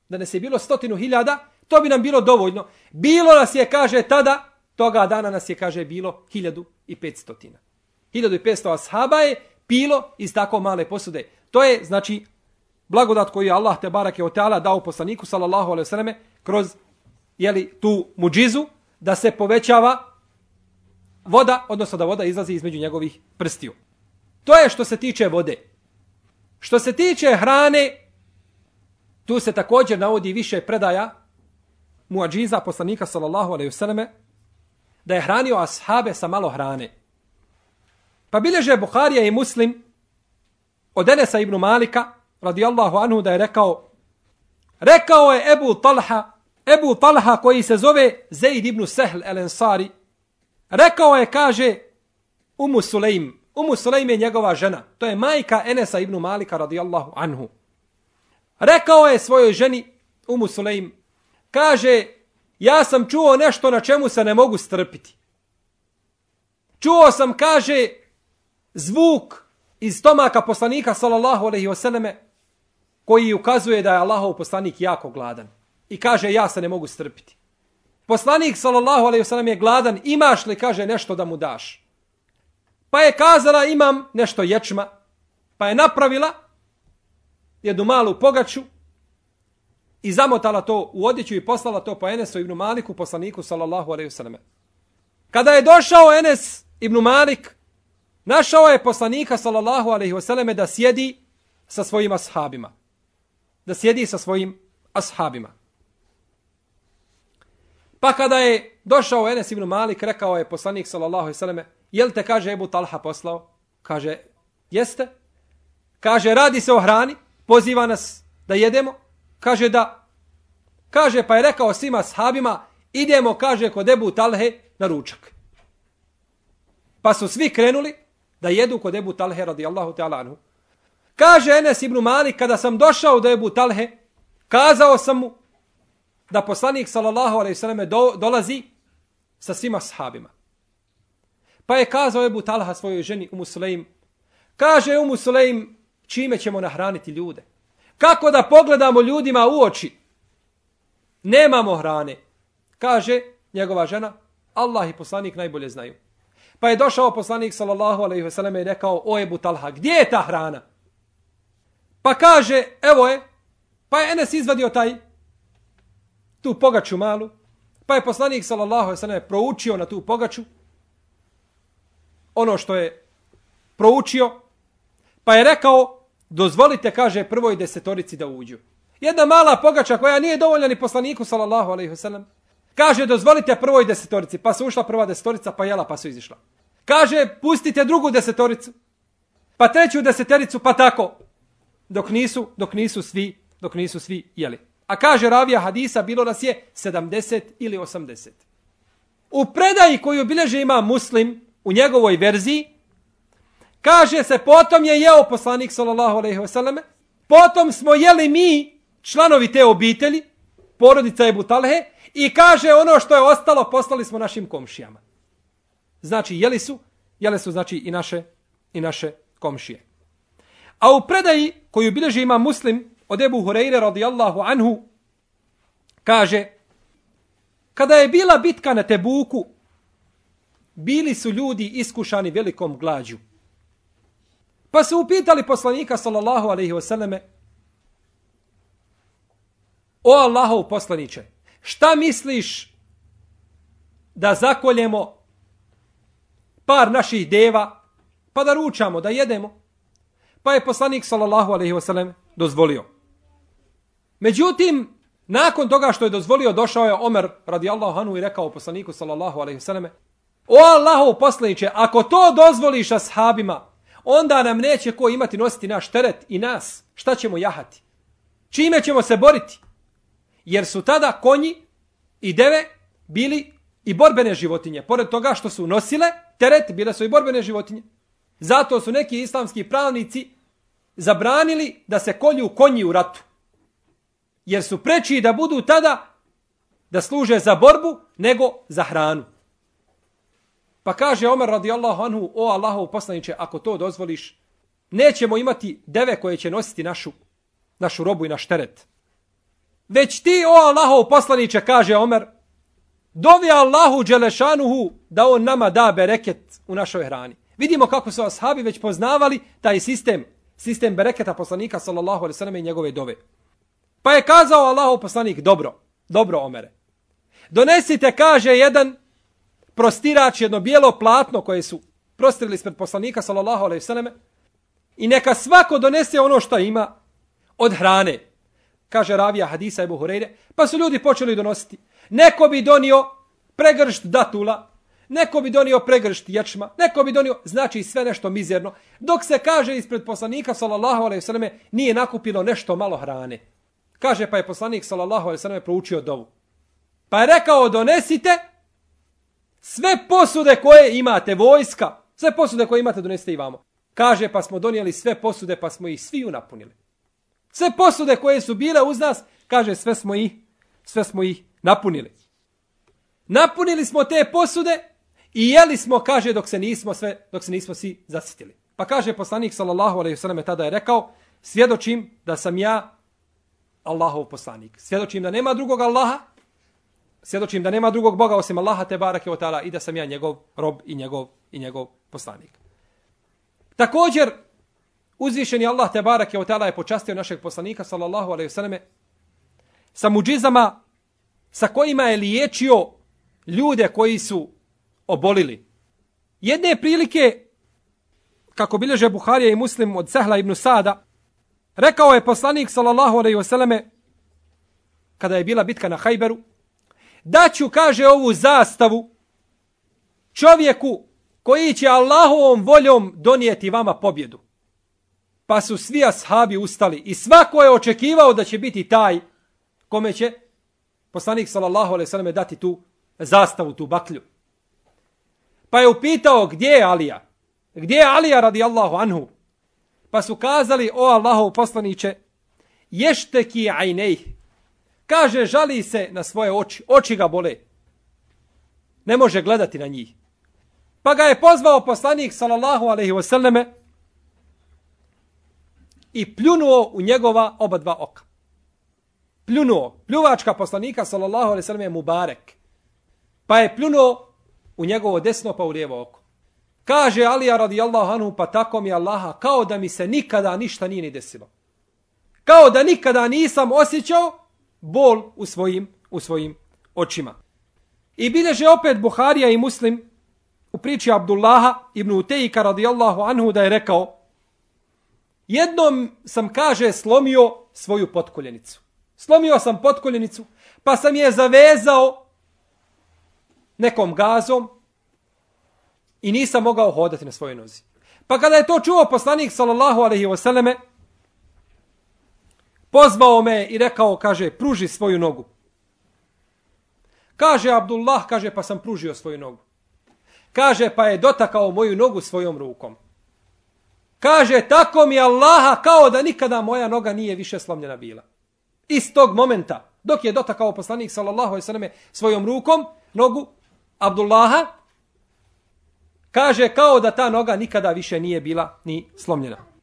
Da nas je bilo stotinu hiljada, to bi nam bilo dovoljno. Bilo nas je, kaže, tada, toga dana nas je, kaže, bilo hiljadu i petstotina. Hiljadu i petsto ashaba je pilo iz tako male posude. To je, znači, blagodat koju je Allah te barake o teala dao poslaniku, sallallahu alaihi vseleme, kroz, jeli, tu muđizu, da se povećava voda, odnosno da voda izlazi između njegovih prstiju. To je što se tiče vode. Što se tiče hrane, tu se također navodi više predaja muadžiza poslanika sallallahu alejhi ve selleme da je hranio ashabe sa malo hrane. Pa bilježe Buharija i Muslim od Enesa ibn Malika, radijallahu anhu, da je rekao, rekao je Ebu Talha, Ebu Talha koji se zove Zaid ibn Sehl el Ensari, Rekao je, kaže, Umu Sulejm. Umu Sulejm je njegova žena. To je majka Enesa ibn Malika radijallahu anhu. Rekao je svojoj ženi, Umu Sulejm, kaže, ja sam čuo nešto na čemu se ne mogu strpiti. Čuo sam, kaže, zvuk iz stomaka poslanika, sallallahu alaihi wasallame, koji ukazuje da je Allahov poslanik jako gladan. I kaže, ja se ne mogu strpiti. Poslanik, sallallahu alaihi wasallam, je gladan, imaš li, kaže, nešto da mu daš. Pa je kazala, imam nešto ječma. Pa je napravila jednu malu pogaču i zamotala to u odjeću i poslala to po Enesu ibn Maliku, poslaniku, sallallahu alaihi vseleme. Kada je došao Enes ibn Malik, našao je poslanika, sallallahu alaihi vseleme da sjedi sa svojim ashabima. Da sjedi sa svojim ashabima. Pa kada je došao Enes ibn Malik, rekao je poslanik, sallallahu alaihi vseleme, jel te, kaže, Ebu Talha poslao? Kaže, jeste. Kaže, radi se o hrani, poziva nas da jedemo. Kaže da. Kaže, pa je rekao svima sahabima, idemo, kaže, kod Ebu Talhe na ručak. Pa su svi krenuli da jedu kod Ebu Talhe radijallahu ta'ala anhu. Kaže Enes ibn Malik, kada sam došao do Ebu Talhe, kazao sam mu da poslanik sallallahu alaihi sallam do, dolazi sa svima sahabima. Pa je kazao Ebu Talha svojoj ženi Umu Sulejm, kaže Umu Sulejm, čime ćemo nahraniti ljude? Kako da pogledamo ljudima u oči? Nemamo hrane. Kaže njegova žena, Allah i poslanik najbolje znaju. Pa je došao poslanik sallallahu alejhi ve selleme i rekao: "O Ebu Talha, gdje je ta hrana?" Pa kaže: "Evo je." Pa je Enes izvadio taj tu pogaču malu. Pa je poslanik sallallahu alejhi ve selleme proučio na tu pogaču ono što je proučio. Pa je rekao: "Dozvolite," kaže prvoj desetorici da uđu. Jedna mala pogača koja nije dovoljna ni poslaniku sallallahu alaihi wasallam. Kaže, dozvolite prvoj desetorici. Pa su ušla prva desetorica, pa jela, pa su izišla. Kaže, pustite drugu desetoricu. Pa treću desetericu, pa tako. Dok nisu, dok nisu svi, dok nisu svi jeli. A kaže ravija hadisa, bilo nas je 70 ili 80. U predaji koju bilježe ima muslim u njegovoj verziji, kaže se, potom je jeo poslanik, sallallahu alaihi wasallam, potom smo jeli mi, članovi te obitelji, porodica Ebu Talhe, I kaže ono što je ostalo, poslali smo našim komšijama. Znači, jeli su? jele su, znači, i naše, i naše komšije. A u predaji koju bilježi ima muslim od Ebu Hureyre radijallahu anhu, kaže, kada je bila bitka na Tebuku, bili su ljudi iskušani velikom glađu. Pa su upitali poslanika sallallahu alaihi wasallame, o Allahov poslaniće, Šta misliš da zakoljemo par naših deva pa da ručamo, da jedemo? Pa je poslanik sallallahu alaihi wasallam dozvolio. Međutim, nakon toga što je dozvolio, došao je Omer radijallahu anhu i rekao poslaniku sallallahu alaihi wasallam O Allahov poslaniće, ako to dozvoliš ashabima, onda nam neće ko imati nositi naš teret i nas. Šta ćemo jahati? Čime ćemo se boriti? jer su tada konji i deve bili i borbene životinje. Pored toga što su nosile teret, bile su i borbene životinje. Zato su neki islamski pravnici zabranili da se kolju konji u ratu. Jer su preči da budu tada da služe za borbu nego za hranu. Pa kaže Omer radijallahu anhu, o Allahov poslaniće, ako to dozvoliš, nećemo imati deve koje će nositi našu, našu robu i naš teret. Već ti, o Allahov poslaniće, kaže Omer, dovi Allahu Đelešanuhu da on nama da bereket u našoj hrani. Vidimo kako su ashabi već poznavali taj sistem, sistem bereketa poslanika sallallahu alaihi sallam i njegove dove. Pa je kazao Allahov poslanik, dobro, dobro Omere. Donesite, kaže jedan prostirač, jedno bijelo platno koje su prostirili ispred poslanika sallallahu alejhi ve selleme i neka svako donese ono što ima od hrane kaže ravija hadisa Ebu Hureyre, pa su ljudi počeli donositi. Neko bi donio pregršt datula, neko bi donio pregršt ječma, neko bi donio, znači sve nešto mizerno, dok se kaže ispred poslanika, sallallahu alaihi sallam, nije nakupilo nešto malo hrane. Kaže pa je poslanik, sallallahu alaihi sallam, proučio dovu. Pa je rekao, donesite Sve posude koje imate, vojska, sve posude koje imate donesite i vamo. Kaže, pa smo donijeli sve posude, pa smo ih svi napunili. Sve posude koje su bile uz nas, kaže, sve smo ih, sve smo ih napunili. Napunili smo te posude i jeli smo, kaže, dok se nismo sve, dok se nismo svi zasitili. Pa kaže poslanik sallallahu alejhi ve selleme tada je rekao: "Svjedočim da sam ja Allahov poslanik. Svjedočim da nema drugog Allaha. Svjedočim da nema drugog Boga osim Allaha te barake o i da sam ja njegov rob i njegov i njegov poslanik." Također uzvišeni Allah te barake o taala je počastio našeg poslanika sallallahu alejhi ve sa mucizama sa kojima je liječio ljude koji su obolili. Jedne prilike kako bilježe Buharija i Muslim od Sehla ibn Sada, rekao je poslanik sallallahu alejhi ve kada je bila bitka na Hajberu, Daću, kaže, ovu zastavu čovjeku koji će Allahovom voljom donijeti vama pobjedu. Pa su svi ashabi ustali i svako je očekivao da će biti taj kome će poslanik sallallahu alejhi ve selleme dati tu zastavu, tu baklju. Pa je upitao gdje je Alija? Gdje je Alija radijallahu anhu? Pa su kazali, o Allahov poslaniće, ješteki ajnejh. Kaže, žali se na svoje oči. Oči ga bole. Ne može gledati na njih. Pa ga je pozvao poslanik, sallallahu alaihi wasallame, i pljunuo u njegova oba dva oka. Pljunuo. Pljuvačka poslanika, sallallahu alaihi wasallame, je Mubarek. Pa je pljunuo u njegovo desno pa u lijevo oko. Kaže Alija radijallahu anhu, pa tako mi Allaha, kao da mi se nikada ništa nije ni desilo. Kao da nikada nisam osjećao bol u svojim, u svojim očima. I bileže opet Buharija i Muslim u priči Abdullaha ibn Utejika radijallahu anhu da je rekao jednom sam, kaže, slomio svoju potkoljenicu. Slomio sam potkoljenicu, pa sam je zavezao nekom gazom i nisam mogao hodati na svojoj nozi. Pa kada je to čuo poslanik sallallahu alejhi wasallame, pozvao me i rekao, kaže, pruži svoju nogu. Kaže Abdullah, kaže, pa sam pružio svoju nogu. Kaže, pa je dotakao moju nogu svojom rukom. Kaže, tako mi Allaha kao da nikada moja noga nije više slomljena bila. Iz tog momenta, dok je dotakao poslanik sallallahu alejhi ve selleme svojom rukom, nogu Abdullaha, Kaže kao da ta noga nikada više nije bila ni slomljena.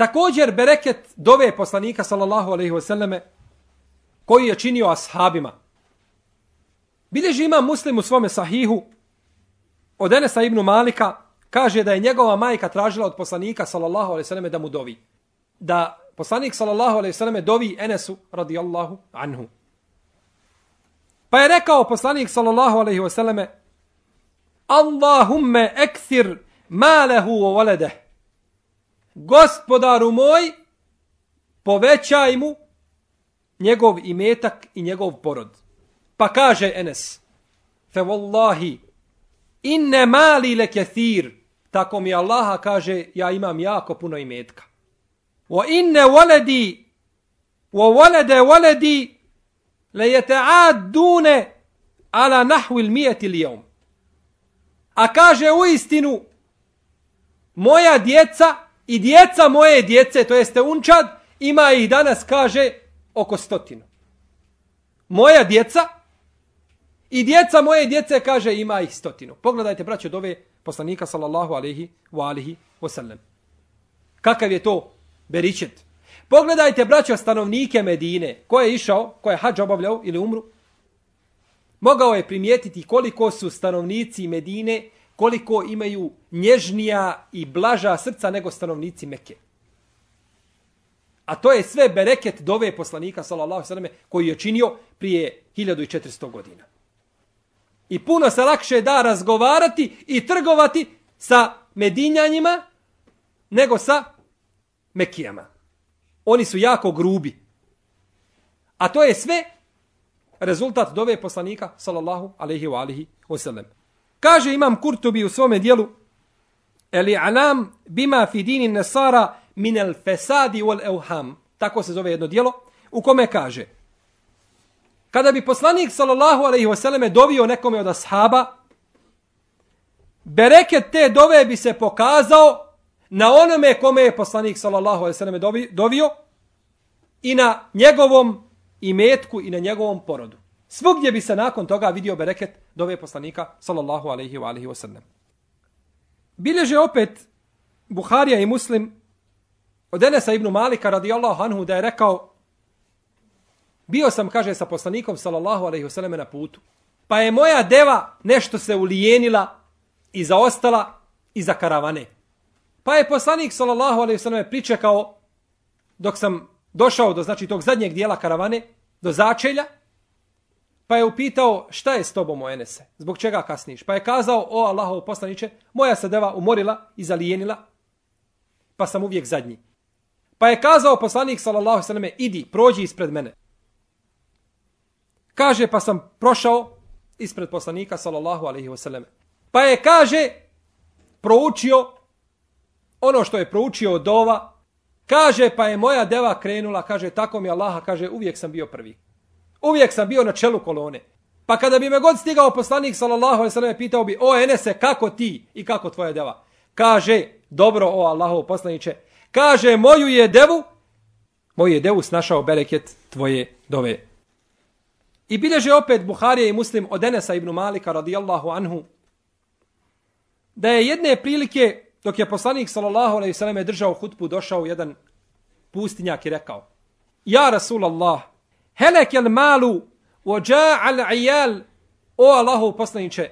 Također bereket dove poslanika sallallahu alejhi ve selleme koji je činio ashabima. Bileži ima muslim u svome sahihu od Enesa ibn Malika kaže da je njegova majka tražila od poslanika sallallahu alejhi ve selleme da mu dovi. Da poslanik sallallahu alejhi ve selleme dovi Enesu radijallahu anhu. Pa je rekao poslanik sallallahu alejhi ve selleme Allahumme ekthir malehu wa valede. Gospodaru moj, povećaj mu njegov imetak i njegov porod. Pa kaže Enes, fe wallahi, inne mali le kethir, tako mi Allaha kaže, ja imam jako puno imetka. Wa inne waledi, wa walede waledi, le jete dune ala nahvil mijeti lijom. A kaže u istinu, moja djeca i djeca moje djece, to jeste unčad, ima ih danas, kaže, oko stotinu. Moja djeca i djeca moje djece, kaže, ima ih stotinu. Pogledajte, braćo, dove poslanika, sallallahu alaihi wa alihi wasallam. Kakav je to beričet? Pogledajte, braćo, stanovnike Medine, ko je išao, ko je hađ obavljao ili umru, mogao je primijetiti koliko su stanovnici Medine, koliko imaju nježnija i blaža srca nego stanovnici Mekke. A to je sve bereket dove poslanika, sallallahu sallam, koji je činio prije 1400 godina. I puno se lakše da razgovarati i trgovati sa medinjanjima nego sa Mekijama. Oni su jako grubi. A to je sve rezultat dove poslanika sallallahu alaihi ve alihi wasallam. Kaže imam Kurtubi u svome dijelu Eli alam bima fi dini nasara min al fasadi wal euham. Tako se zove jedno dijelo u kome kaže Kada bi poslanik sallallahu alejhi ve selleme dovio nekome od ashaba, bereket te dove bi se pokazao na onome kome je poslanik sallallahu alejhi ve selleme dovio i na njegovom imetku i na njegovom porodu. Svugdje bi se nakon toga vidio bereket dove poslanika sallallahu alejhi ve alihi wasallam. Bileže opet Buharija i Muslim od Enesa ibn Malika radijallahu anhu da je rekao bio sam, kaže, sa poslanikom sallallahu alejhi ve selleme na putu. Pa je moja deva nešto se ulijenila i zaostala iza karavane. Pa je poslanik sallallahu alejhi ve selleme pričekao dok sam došao do znači tog zadnjeg dijela karavane, do začelja, pa je upitao šta je s tobom o Enese, zbog čega kasniš. Pa je kazao, o Allahov poslaniće, moja se deva umorila i zalijenila, pa sam uvijek zadnji. Pa je kazao poslanik, sallallahu sallam, idi, prođi ispred mene. Kaže, pa sam prošao ispred poslanika, sallallahu alaihi wasallam. Pa je, kaže, proučio ono što je proučio od ova, Kaže, pa je moja deva krenula, kaže, tako mi Allaha, kaže, uvijek sam bio prvi. Uvijek sam bio na čelu kolone. Pa kada bi me god stigao poslanik, sallallahu alejhi ve sellem pitao bi, o Enese, kako ti i kako tvoja deva? Kaže, dobro, o Allahov poslanice." kaže, moju je devu, moju je devu snašao bereket tvoje dove. I bileže opet Buharija i Muslim od Enesa ibn Malika, radijallahu anhu, da je jedne prilike Dok je poslanik sallallahu alejhi ve sellem držao hutbu, došao jedan pustinjak i rekao: "Ja Rasulallah, Helek al malu wa jaa al ijal, O Allahu poslanice,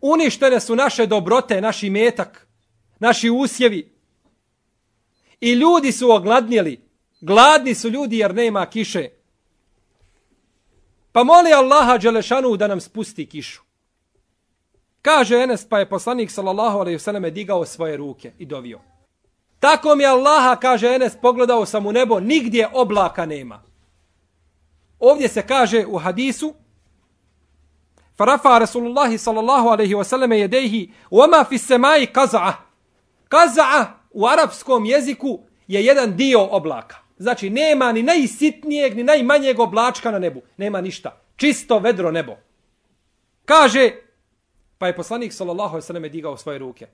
uništene su naše dobrote, naši metak, naši usjevi. I ljudi su ogladnjeli. Gladni su ljudi jer nema kiše. Pa moli Allaha Đelešanu da nam spusti kišu. Kaže Enes pa je poslanik sallallahu alejhi ve selleme digao svoje ruke i dovio. Tako mi Allaha, kaže Enes, pogledao sam u nebo, nigdje oblaka nema. Ovdje se kaže u hadisu, Farafa Rasulullah sallallahu alejhi ve selleme jedehi, "Wama fi samai kaza'a. Kaza'a u arapskom jeziku je jedan dio oblaka. Znači nema ni najsitnijeg ni najmanjeg oblačka na nebu, nema ništa. Čisto vedro nebo. Kaže Pa je poslanik sallallahu alejhi ve selleme digao svoje ruke.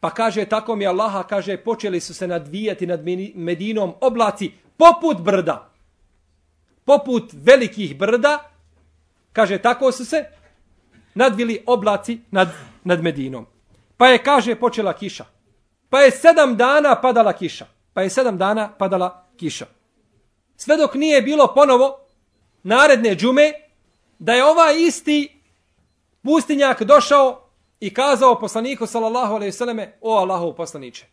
Pa kaže tako mi Allaha kaže počeli su se nadvijati nad Medinom oblaci poput brda. Poput velikih brda. Kaže tako su se nadvili oblaci nad, nad Medinom. Pa je kaže počela kiša. Pa je sedam dana padala kiša. Pa je sedam dana padala kiša. Sve dok nije bilo ponovo naredne džume da je ovaj isti pustinjak došao i kazao poslaniku sallallahu alejhi ve selleme o Allahov poslanice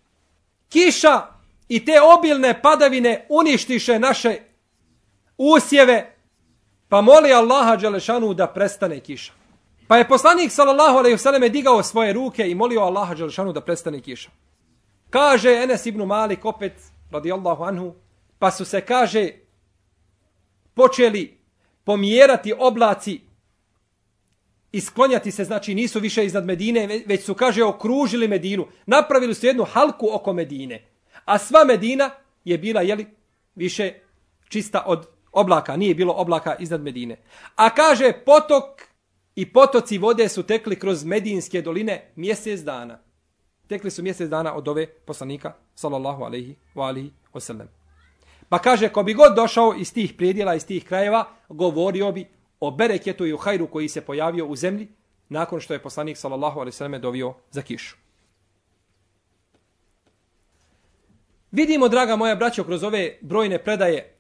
kiša i te obilne padavine uništiše naše usjeve pa moli Allaha dželešanu da prestane kiša. Pa je poslanik sallallahu alejhi ve selleme digao svoje ruke i molio Allaha dželešanu da prestane kiša. Kaže Enes ibn Malik opet radijallahu anhu pa su se kaže počeli pomjerati oblaci isklonjati se, znači nisu više iznad Medine, već su, kaže, okružili Medinu. Napravili su jednu halku oko Medine. A sva Medina je bila, jeli, više čista od oblaka. Nije bilo oblaka iznad Medine. A kaže, potok i potoci vode su tekli kroz Medinske doline mjesec dana. Tekli su mjesec dana od ove poslanika, sallallahu alaihi wa alihi wasallam. Pa kaže, ko bi god došao iz tih predjela, iz tih krajeva, govorio bi o bereketu i o hajru koji se pojavio u zemlji nakon što je poslanik sallallahu alejhi ve selleme dovio za kišu. Vidimo, draga moja braćo, kroz ove brojne predaje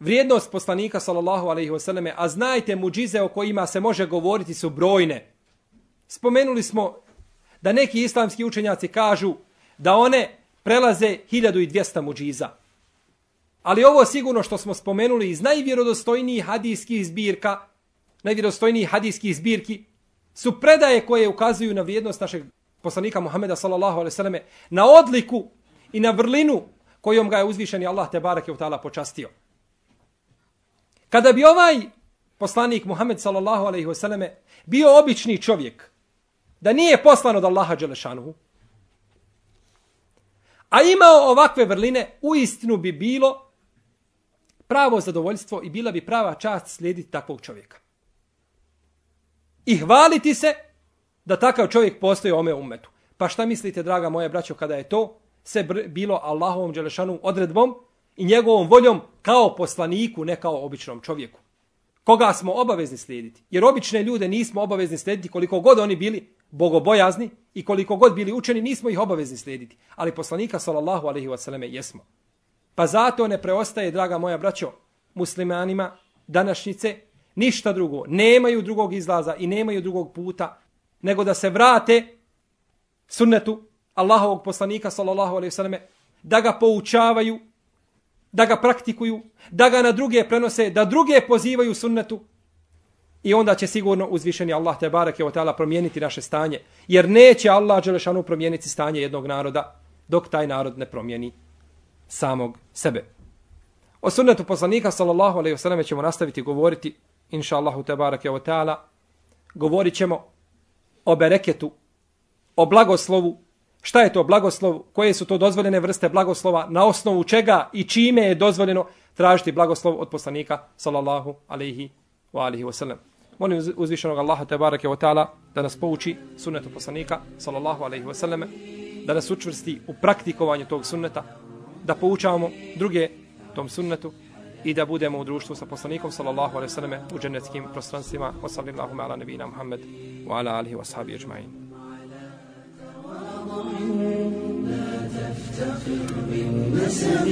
vrijednost poslanika sallallahu alejhi ve selleme, a znajte muđize o kojima se može govoriti su brojne. Spomenuli smo da neki islamski učenjaci kažu da one prelaze 1200 muđiza. Ali ovo sigurno što smo spomenuli iz najvjerodostojnijih hadijskih zbirka, najvjerodostojnijih hadijskih zbirki, su predaje koje ukazuju na vrijednost našeg poslanika Muhameda sallallahu alaihi selleme, na odliku i na vrlinu kojom ga je uzvišeni Allah te barake ta'ala počastio. Kada bi ovaj poslanik Muhammed sallallahu alaihi selleme bio obični čovjek, da nije poslan od Allaha Đelešanuhu, a imao ovakve vrline, u istinu bi bilo pravo zadovoljstvo i bila bi prava čast slijediti takvog čovjeka. I hvaliti se da takav čovjek postoji ome umetu. Pa šta mislite, draga moja braćo, kada je to sve bilo Allahovom Đelešanu odredbom i njegovom voljom kao poslaniku, ne kao običnom čovjeku? Koga smo obavezni slijediti? Jer obične ljude nismo obavezni slijediti koliko god oni bili bogobojazni i koliko god bili učeni, nismo ih obavezni slijediti. Ali poslanika, sallallahu alaihi wasallam, jesmo. Pa zato ne preostaje, draga moja braćo, muslimanima današnjice, ništa drugo. Nemaju drugog izlaza i nemaju drugog puta, nego da se vrate sunnetu Allahovog poslanika, sallallahu alejhi ve selleme, da ga poučavaju, da ga praktikuju, da ga na druge prenose, da druge pozivaju sunnetu, I onda će sigurno uzvišeni Allah te bareke ve ta'ala promijeniti naše stanje. Jer neće Allah dželešanu promijeniti stanje jednog naroda dok taj narod ne promijeni samog sebe. O sunnetu poslanika sallallahu alaihi wasallam ćemo nastaviti govoriti inša Allahu ve ta'ala. Govorit ćemo o bereketu, o blagoslovu. Šta je to blagoslov? Koje su to dozvoljene vrste blagoslova? Na osnovu čega i čime je dozvoljeno tražiti blagoslov od poslanika sallallahu alaihi wa alihi wasallam. Molim uzvišenog Allaha te barake ta'ala da nas pouči sunnetu poslanika sallallahu alaihi wasallam, da nas učvrsti u praktikovanju tog sunneta, da poučavamo druge tom sunnetu i da budemo u društvu sa poslanikom sallallahu alaihi wa sallam u dženeckim prostranstvima wa sallallahu ala nebina Muhammed wa ala alihi wa sahabi ajma'in. لا تفتخر بالنسب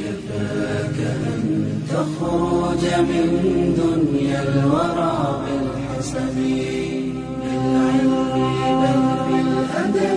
كفاك أن تخرج من دنيا الورى بالحسب بالعلم بل بالأدب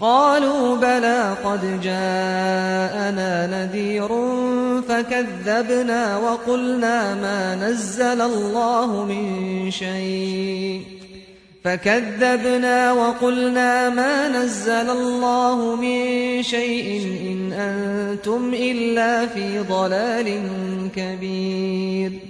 قالوا بلى قد جاءنا نذير فكذبنا وقلنا ما نزل الله من شيء. فكذبنا وقلنا ما نزل الله من شيء إن أنتم إلا في ضلال كبير.